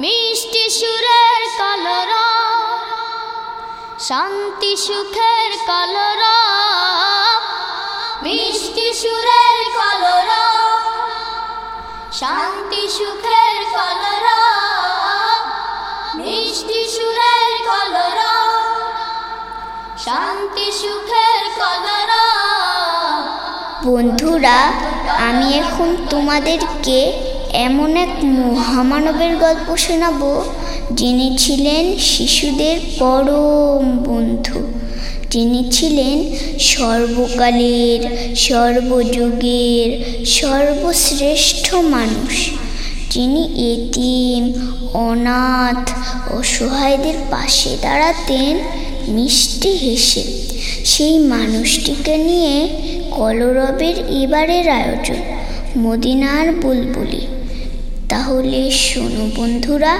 মিষ্টি সুরের কলরব শান্তি সুখের কলরব মিষ্টি সুরের কলরব শান্তি সুখের কলরব মিষ্টি সুরের শান্তি, সুখের বন্ধুরা, আমি এখন তোমাদেরকে এমন এক মহামানবের গল্প শোনাব, যিনি ছিলেন শিশুদের পরম বন্ধু। যিনি ছিলেন সর্বকালের, সর্বযুগের, সর্বশ্রেষ্ঠ মানুষ। যিনি এতিম, অনাথ অসহায়দের পাশে দাঁড়াতেন, মিষ্টি হেসে সেই মানুষটিকে নিয়ে কলরবের এবারের আয়োজন, মদিনার বুলবুলি। তাহলে শোনো বন্ধুরা।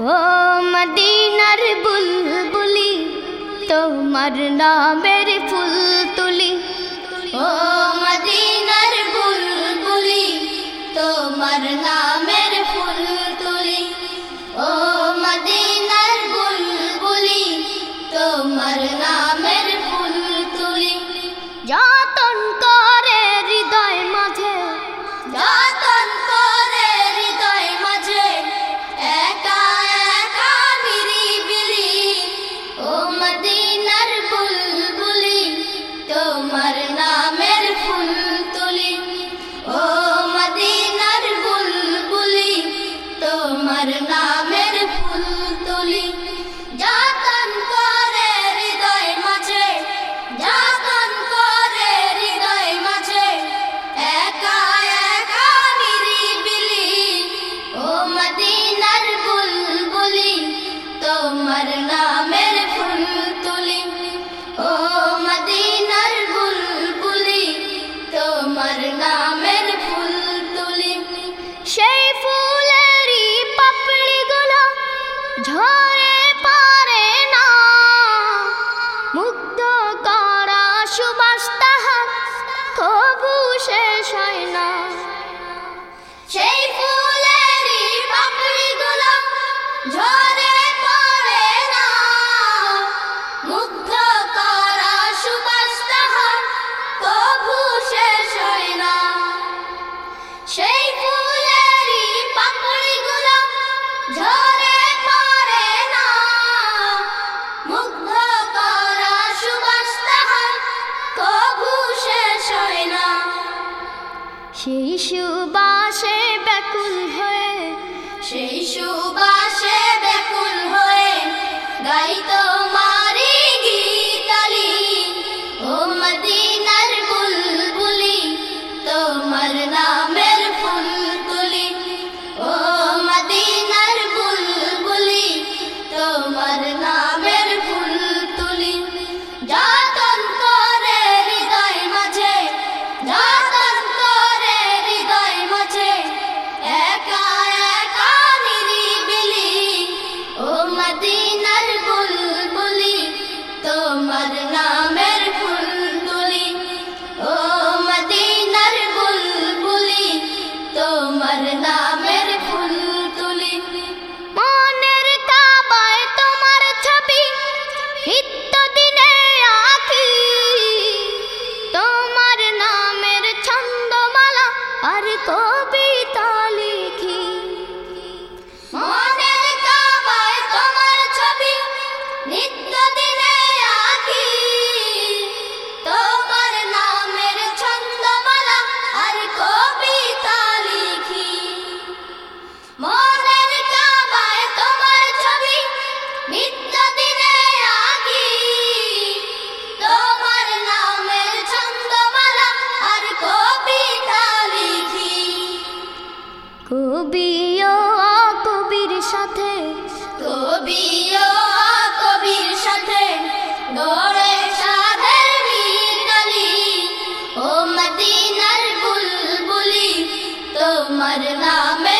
ও মদিনার বুলবুলি, তোমার নামের ফুল তুলি ও শিশু مرنا میں